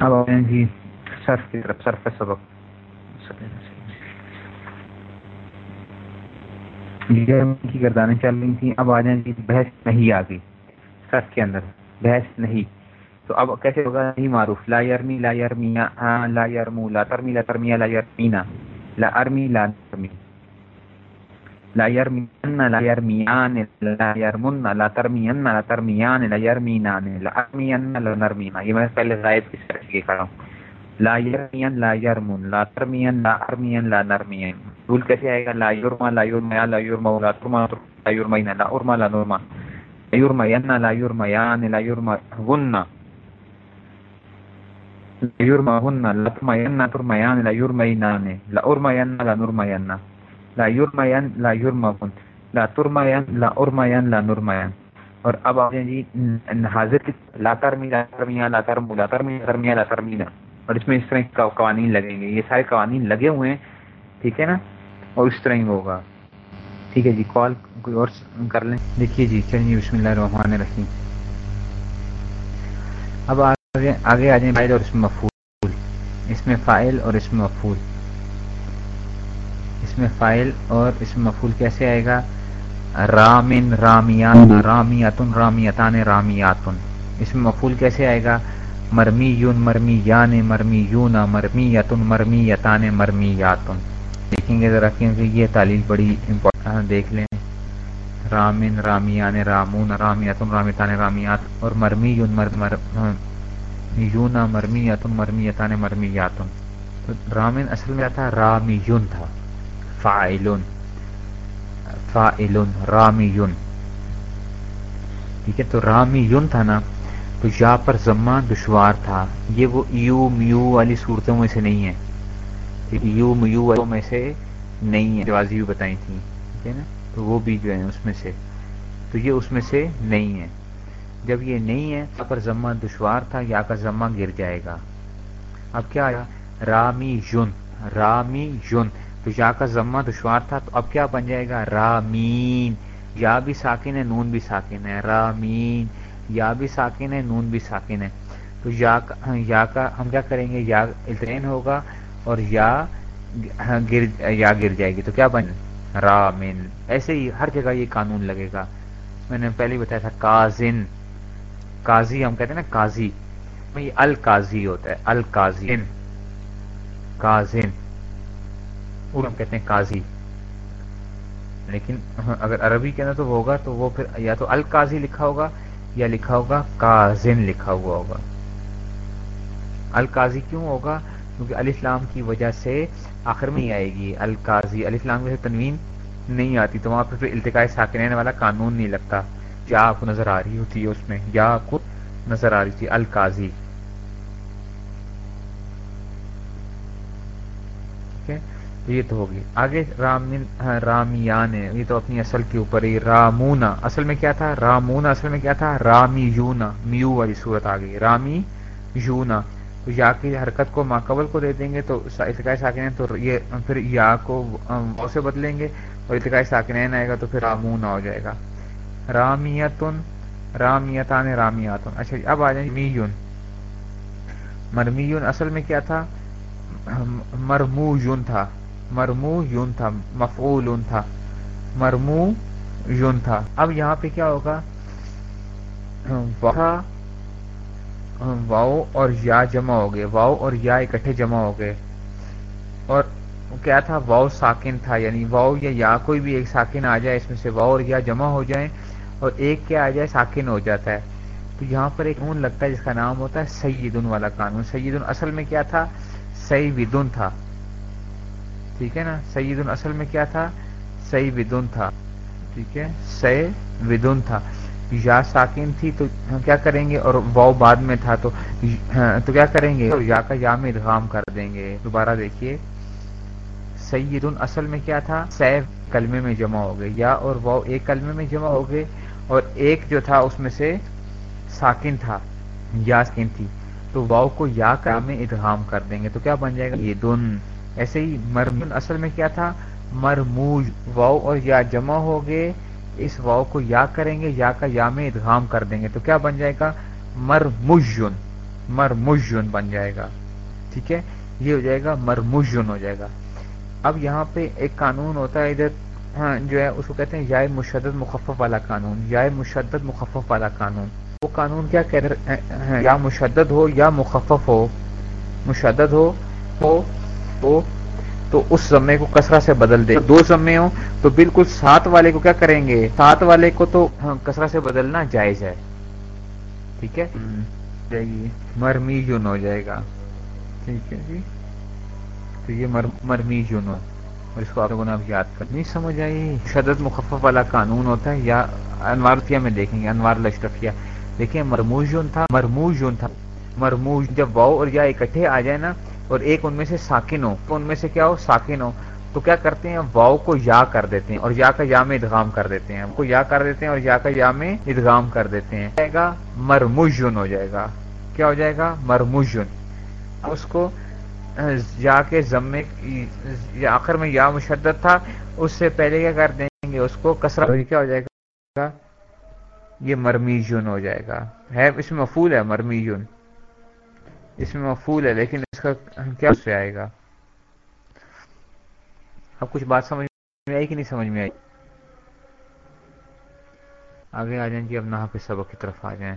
اب آئیں جی کی طرف سبق کی گردانیں چل رہی تھیں اب آ جائیں جی بحث نہیں آ گئی سرف کے اندر بحث نہیں تو اب کیسے ہوگا نہیں معروف لا یرمی لا یرمیا لا یرمو لا ترمی لا ترمیا لا یرمینا لا ارمی لا ترمی لا يرمين لا يرميان لا يرمن لا ترمين لا ترميان لا يرمينان لا ارمين لا نرمينا یہ میں پہلے غائب کی طرح سے کہا ہوں لا يرمين لا يرمن لا ترمين لا ارمين لا نرمين رول کیسے آئے گا لا يرمى لا يرمى لا يرمى لا ترمى لا يرمين لا ارمى لا نرمى لا يرمين لا يرميان لا يرمغن لا يرمغن لا ترمين ترميان لا يرمينان لا ارمين لا نرمين لا یورمین لا یورمن لا ترمین لا ارمین لا نرمین اور اب آپ جی حاضر لا ترمی لا ترمیا لا ترم لا ترمی ترمیا لا ترمینا اور اس میں اس طرح کے قوانین لگیں گے۔ یہ سارے قوانین لگے ہوئے ہیں، ٹھیک ہے نا؟ اور اس طرح ہی ہوگا۔ ٹھیک ہے جی کال کوئی اور کر لیں۔ دیکھیے جی چلیے، بسم اللہ الرحمن الرحیم۔ اب آگے آگے آ جائیں فائل اور اس میں مفول اس میں فائل اور اس میں مفول میں فائل اور اس میں مفول کیسے آئے گا؟ رامن رامیان رامیتن رامیتان رامیاتن۔ اس میں مفول کیسے آئے گا؟ مرمی یون مرمی یان مرمی یون مرمی یتن مرمی یتان مرمی یاتن دیکھیں گے ذرا کیونکہ یہ تعلیم بڑی امپورٹنٹ دیکھ لیں۔ رامن رامیان رامون رامیتن رامیتان رامیات اور مرمی یون مر مر یون مرمی یتن مرمی یتان مرمی یاتن تو رامن اصل میں تھا رامی یون تھا۔ فائلن فائلن رامی ٹھیک ہے؟ تو رامی یون تھا نا، تو یا پر ضمہ دشوار تھا. یہ وہ یو میو والی صورتوں میں سے نہیں ہے. یو میو میں سے نہیں ہے. جوازی بھی بتائی تھی، ٹھیک ہے نا؟ تو وہ بھی جو ہے اس میں سے. تو یہ اس میں سے نہیں ہے. جب یہ نہیں ہے، یا پر ضمہ دشوار تھا، یا کا ضمہ گر جائے گا. اب کیا آیا؟ رامی یون رامی یون تو یا کا ضمہ دشوار تھا تو اب کیا بن جائے گا؟ رامین۔ یا بھی ساکن ہے، نون بھی ساکن ہے۔ رامین۔ یا بھی ساکن ہے، نون بھی ساکن ہے۔ تو یا یا کا ہم کیا کریں گے؟ یا الترین ہوگا اور یا گر یا گر جائے گی۔ تو کیا بن رامین۔ ایسے ہی ہر جگہ یہ قانون لگے گا۔ میں نے پہلے بتایا تھا، کازن۔ قاضی ہم کہتے ہیں نا، قاضی۔ یہ القاضی ہوتا ہے، القاضی۔ کازن۔ ہم کہتے ہیں قاضی۔ لیکن اگر عربی کے اندر تو ہوگا تو وہ پھر یا تو القاضی لکھا ہوگا یا لکھا ہوگا کازن لکھا ہوا ہوگا۔ القاضی کیوں ہوگا؟ کیونکہ علی اسلام کی وجہ سے آخر میں ہی آئے گی۔ القاضی علی اسلام کی تنوین نہیں آتی تو وہاں پہ پھر التقاء ساکنین والا قانون نہیں لگتا۔ یا آپ کو نظر آ رہی ہوتی ہے اس میں، یا آپ کو نظر آ رہی تھی القاضی۔ ٹھیک ہے؟ یہ تو ہوگی۔ آگے رامین ہاں، رامیان یہ تو اپنی اصل کے اوپر ہی رامونا۔ اصل میں کیا تھا؟ رامونا۔ اصل میں کیا تھا؟ رامی یونا میو والی صورت آ گئی۔ رامی یونا تو یا کی حرکت کو ماقبل کو دے دیں گے تو ارتقاء ساکنین تو یہ پھر یا کو سے بدلیں گے اور ارتقاء ساکنین آئے گا تو پھر رامونا ہو جائے گا۔ رامیتن رامیتان رامیاتن۔ اچھا جی، اب آ جائیں۔ میون مرمیون اصل میں کیا تھا؟ مرمو یون تھا۔ مرمو یون تھا، مفعول تھا، مرمو یون تھا۔ اب یہاں پہ کیا ہوگا؟ واؤ اور یا جمع ہو گئے، واؤ اور یا اکٹھے جمع ہو گئے۔ اور کیا تھا؟ واؤ ساکن تھا یعنی واؤ یا یا کوئی بھی ایک ساکن آ جائے، اس میں سے واؤ اور یا جمع ہو جائیں اور ایک کیا آ جائے، ساکن ہو جاتا ہے۔ تو یہاں پر ایک نون لگتا ہے، جس کا نام ہوتا ہے سیدن والا قانون۔ سیدن اصل میں کیا تھا؟ سیدن تھا۔ ٹھیک ہے نا؟ سعید اصل میں کیا تھا؟ سی ودن تھا۔ ٹھیک ہے؟ سی ودن تھا۔ یا ساکن تھی تو کیا کریں گے؟ اور واؤ بعد میں تھا تو ہاں، تو کیا کریں گے؟ یا کا یا میں ادغام کر دیں گے۔ دوبارہ دیکھیے۔ سید اصل میں کیا تھا؟ سیف کلمے میں جمع ہو گئے۔ یا اور واؤ ایک کلمے میں جمع ہو گئے۔ اور ایک جو تھا اس میں سے ساکن تھا۔ یا ساکن تھی۔ تو واؤ کو یا کا میں ادغام کر دیں گے۔ تو کیا بن جائے گا؟ یہ دن ایسے ہی مرمون اصل میں کیا تھا؟ مرموج واؤ اور یا جمع ہو گئے اس واؤ کو یا کریں گے، یا کا یا میں ادغام کر دیں گے، تو کیا بن جائے گا؟ مرمجن مرمجن بن جائے گا، ٹھیک ہے؟ یہ ہو جائے گا مرمجن ہو جائے گا۔ اب یہاں پہ ایک قانون ہوتا ہے، ادھر ہاں، جو ہے، اس کو کہتے ہیں یا مشدد مخفف والا قانون یا مشدد مخفف والا قانون۔ وہ قانون کیا کہہ رہے یا مشدد ہو یا مخفف ہو، مشدد ہو ہو تو تو اس زمے کو کسرا سے بدل دے۔ دو زمے ہوں تو بالکل سات والے کو کیا کریں گے؟ سات والے کو تو ہاں، کسرا سے بدلنا جائز ہے۔ ٹھیک ہے؟ مرمی جن ہو جائے گا۔ ٹھیک ہے۔ جی۔ تو یہ مرمی ہو اور اس کو آپ لوگوں نے اب یاد کر نہیں سمجھ آئی۔ شدت مخفف والا قانون ہوتا ہے یا انوارتیا میں دیکھیں گے انوار لشرفیہ دیکھیں مرموج جون تھا مرموج جون تھا۔ مرموج جب واؤ اور یا اکٹھے آ جائے نا اور ایک ان میں سے ساکن ہو۔ تو ان میں سے کیا ہو؟ ساکن ہو۔ تو کیا کرتے ہیں؟ واؤ کو یا کر دیتے ہیں اور یا کا یا میں ادغام کر دیتے ہیں۔ کو یا کر دیتے ہیں اور یا کا یا میں ادغام کر دیتے ہیں۔ جائے گا؟ مرموجن ہو جائے گا۔ کیا ہو جائے گا؟ مرموجن اس کو یا کے ضمے آخر میں یا مشدد تھا، اس سے پہلے کیا کر دیں گے؟ اس کو کسرا کیا ہو جائے گا؟ یہ مرمیجن ہو جائے گا۔ ہے، اس میں مفول ہے مرمیجن۔ اس میں مفول ہے، لیکن اس کا کیا سے آئے گا؟ اب کچھ بات سمجھ میں آئی کہ نہیں سمجھ میں آئی؟ آگے آ جائیں جی اب نہ پہ سبق کی طرف آ جائیں۔